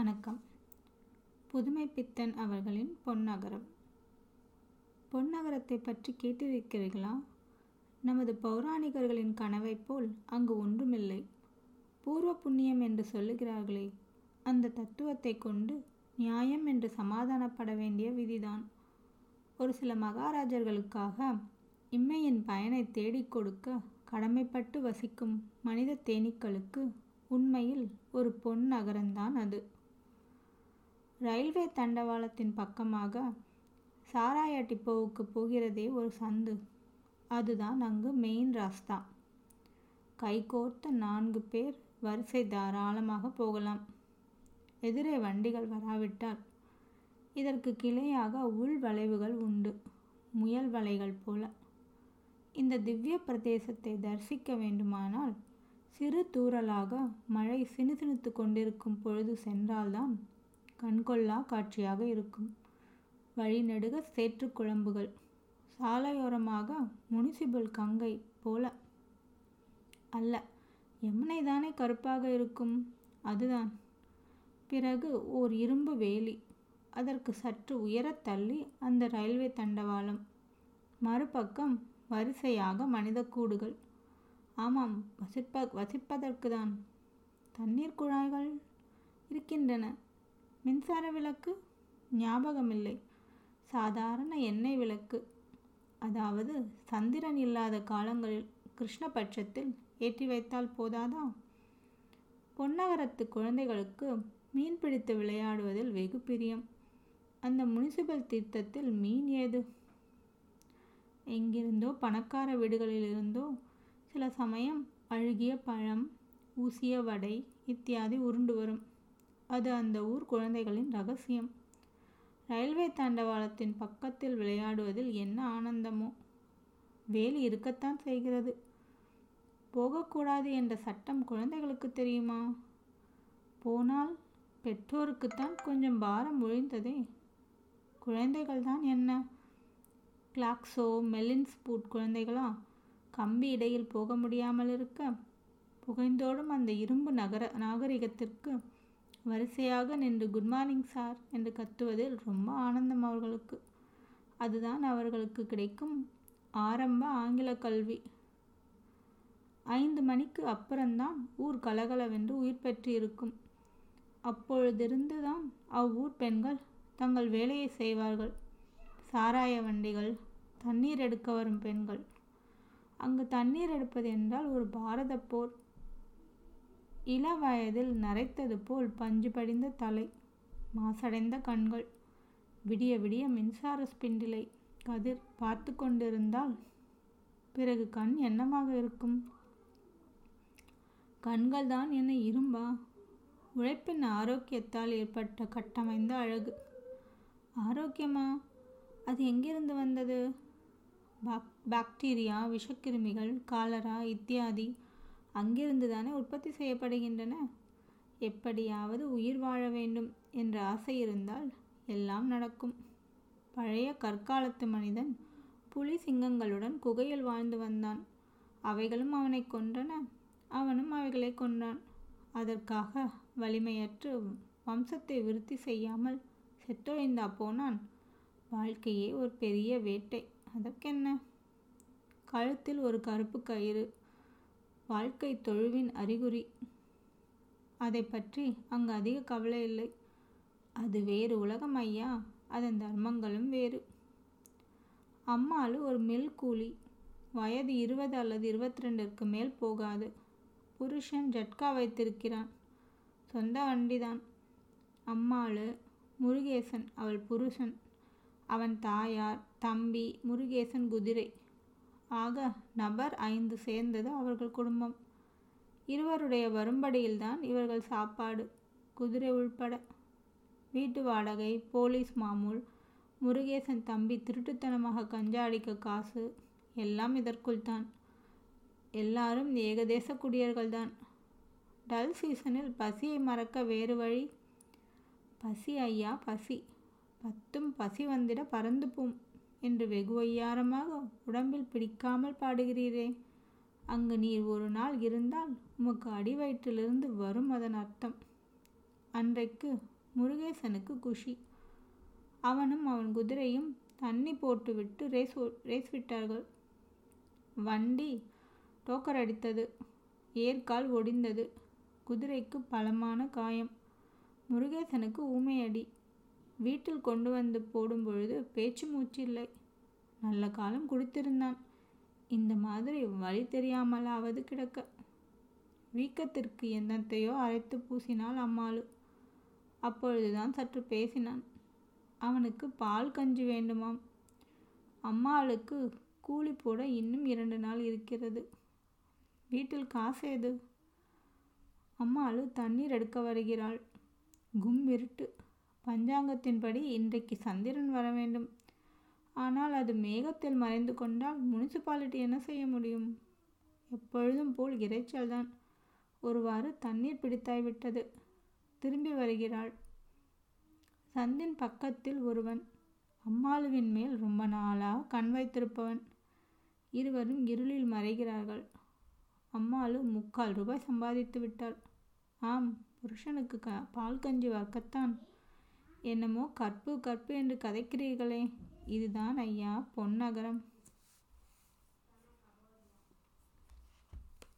வணக்கம். புதுமை பித்தன் அவர்களின் பொன்னகரம். பொன்னகரத்தை பற்றி கேட்டிருக்கிறீர்களா? நமது பௌராணிகர்களின் கனவைப் போல் அங்கு ஒன்றுமில்லை. பூர்வ புண்ணியம் என்று சொல்லுகிறார்களே அந்த தத்துவத்தை கொண்டு நியாயம் என்று சமாதானப்பட வேண்டிய விதிதான். ஒரு சில மகாராஜர்களுக்காக இம்மையின் பயனை தேடிக் கொடுக்க கடமைப்பட்டு வசிக்கும் மனித தேனீக்களுக்கு உண்மையில் ஒரு பொன் நகரம்தான் அது. ரயில்வே தண்டவாளத்தின் பக்கமாக சாராய டிப்போவுக்கு போகிறதே ஒரு சந்து. அதுதான் அங்கு மெயின் ராஸ்தா. கைகோர்த்த நான்கு பேர் வரிசை தாராளமாக போகலாம். எதிரே வண்டிகள் வராவிட்டால் இதற்கு கிளையாக உள் வளைவுகள் உண்டு. முயல் வலைகள் போல. இந்த திவ்ய பிரதேசத்தை தரிசிக்க வேண்டுமானால் சிறு தூறலாக மழை சினுசினுத்து கொண்டிருக்கும் பொழுது சென்றால்தான் கண்கொள்ளா காட்சியாக இருக்கும். வழிநடுக சேற்று குழம்புகள். சாலையோரமாக முனிசிபல் கங்கை போல அல்ல. எம்னை தானே கருப்பாக இருக்கும்? அதுதான். பிறகு ஓர் இரும்பு வேலி. அதற்கு சற்று உயரத் தள்ளி அந்த ரயில்வே தண்டவாளம். மறுபக்கம் வரிசையாக மனித கூடுகள். ஆமாம் வசிப்ப வசிப்பதற்கு தான் தண்ணீர் குழாய்கள் இருக்கின்றன. மின்சார விளக்கு? ஞாபகமில்லை. சாதாரண எண்ணெய் விளக்கு. அதாவது சந்திரன் இல்லாத காலங்களில் கிருஷ்ணபட்சத்தில் ஏற்றி வைத்தால் போதாதா? பொன்னகரத்து குழந்தைகளுக்கு மீன் பிடித்து விளையாடுவதில் வெகு பிரியம். அந்த முனிசிபல் தீர்த்தத்தில் மீன் ஏது? எங்கிருந்தோ பணக்கார வீடுகளிலிருந்தோ சில சமயம் அழுகிய பழம் ஊசிய வடை இத்தியாதி உருண்டு வரும். அது அந்த ஊர் குழந்தைகளின் ரகசியம். ரயில்வே தண்டவாளத்தின் பக்கத்தில் விளையாடுவதில் என்ன ஆனந்தமோ? வேலி இருக்கத்தான் செய்கிறது. போகக்கூடாது என்ற சட்டம் குழந்தைகளுக்கு தெரியுமா? போனால் பெற்றோருக்குத்தான் கொஞ்சம் பாரம் ஒழிந்ததே. குழந்தைகள் தான் என்ன? கிளாக்ஸோ மெல்லின்ஸ்பூட் குழந்தைகளா? கம்பி இடையில் போக முடியாமல் இருக்க புகைந்தோடும் அந்த இரும்பு நகர நாகரிகத்திற்கு வரிசையாக நின்று குட் மார்னிங் சார் என்று கத்துவதில் ரொம்ப ஆனந்தம் அவர்களுக்கு. அதுதான் அவர்களுக்கு கிடைக்கும் ஆரம்ப ஆங்கில கல்வி. ஐந்து மணிக்கு அப்புறம்தான் ஊர் கலகலவென்று உயிர் பெற்று இருக்கும் அப்பொழுதிருந்து தான் அவ்வூர் பெண்கள் தங்கள் வேலையை செய்வார்கள். சாராய வண்டிகள் தண்ணீர் எடுக்க வரும் பெண்கள். அங்கு தண்ணீர் எடுப்பது என்றால் ஒரு பாரத போர். இள வயதில் நரைத்தது போல் பஞ்சு படிந்த தலை மாசடைந்த கண்கள் விடிய விடிய மின்சார ஸ்பிண்டிலை கதிர் பார்த்து கொண்டிருந்தால் பிறகு கண் என்னமாக இருக்கும்? கண்கள் தான் என்ன இரும்பா? உழைப்பின் ஆரோக்கியத்தால் ஏற்பட்ட கட்டமைந்த அழகு. ஆரோக்கியமா? அது எங்கிருந்து வந்தது? பாக் பாக்டீரியா விஷக்கிருமிகள் காலரா இத்தியாதி அங்கிருந்து தானே உற்பத்தி செய்யப்படுகின்றன? எப்படியாவது உயிர் வாழ வேண்டும் என்ற ஆசை இருந்தால் எல்லாம் நடக்கும். பழைய கற்காலத்து மனிதன் புலி சிங்கங்களுடன் குகையில் வாழ்ந்து வந்தான். அவைகளும் அவனை கொன்றன. அவனும் அவைகளை கொன்றான். அதற்காக வலிமையற்று வம்சத்தை விருத்தி செய்யாமல் செத்தொழிந்தா போனான். வாழ்க்கையே ஒரு பெரிய வேட்டை. அதற்கென்ன? கழுத்தில் ஒரு கருப்பு கயிறு வாழ்க்கை தொழுவின் அறிகுறி. அதை பற்றி அங்கு அதிக கவலை இல்லை. அது வேறு உலகம் ஐயா அதன் தர்மங்களும் வேறு. அம்மாளு ஒரு மில் கூலி. வயது இருபது அல்லது இருபத்தி ரெண்டிற்கு மேல் போகாது. புருஷன் ஜட்கா வைத்திருக்கிறான். சொந்த வண்டிதான். அம்மாளு முருகேசன் அவள் புருஷன். அவன் தாயார் தம்பி முருகேசன் குதிரை. ஆக நபர் ஐந்து சேர்ந்தது அவர்கள் குடும்பம். இருவருடைய வரும்படியில்தான் இவர்கள் சாப்பாடு குதிரை உள்பட. வீட்டு வாடகை போலீஸ் மாமூல் முருகேசன் தம்பி திருட்டுத்தனமாக கஞ்சாடிக்க காசு எல்லாம் இதற்குள் தான் எல்லாரும் ஏகதேச குடியர்கள்தான். டல் சீசனில் பசியை மறக்க வேறு வழி? பசி ஐயா பசி. பத்தும் பசி வந்திட பறந்து போம். என்று வெகு வையாரமாக உடம்பில் பிடிக்காமல் பாடுகிறீரே. அங்கு நீர் ஒரு நாள் இருந்தால் உமக்கு அடி வயிற்றிலிருந்து வரும் அதன் அர்த்தம். அன்றைக்கு முருகேசனுக்கு குஷி. அவனும் அவன் குதிரையும் தண்ணி போட்டுவிட்டு ரேஸ் ரேஸ் விட்டார்கள். வண்டி டோக்கர் அடித்தது. ஏற்கால் ஒடிந்தது. குதிரைக்கு பலமான காயம். முருகேசனுக்கு ஊமையடி. வீட்டில் கொண்டு வந்து போடும் பொழுது பேச்சு மூச்சு இல்லை நல்ல காலம் குடித்திருந்தான். இந்த மாதிரி வழி தெரியாமலாவது கிடக்க. வீக்கத்திற்கு என்னத்தையோ அரைத்து பூசினாள் அம்மாளு. அப்பொழுதுதான் சற்று பேசினான். அவனுக்கு பால் கஞ்சி வேண்டுமாம். அம்மாளுக்கு கூலி போட இன்னும் இரண்டு நாள் இருக்கிறது. வீட்டில் காசு எது? அம்மாளு தண்ணீர் எடுக்க வருகிறாள். கும் இருட்டு. பஞ்சாங்கத்தின்படி இன்றைக்கு சந்திரன் வர வேண்டும். ஆனால் அது மேகத்தில் மறைந்து கொண்டால் முனிசிபாலிட்டி என்ன செய்ய முடியும்? எப்பொழுதும் போல் இறைச்சல்தான். ஒருவாறு தண்ணீர் பிடித்தாய் விட்டது. திரும்பி வருகிறாள். சந்தின் பக்கத்தில் ஒருவன். அம்மாளுவின் மேல் ரொம்ப நாளாக கண் வைத்திருப்பவன். இருவரும் இருளில் மறைகிறார்கள். அம்மாளு முக்கால் ரூபாய் சம்பாதித்து விட்டாள். ஆம் புருஷனுக்கு க பால் கஞ்சி வர்க்கத்தான். என்னமோ கற்பு கற்பு என்று கதைக்கிறீர்களே. இதுதான் ஐயா பொன்னகரம்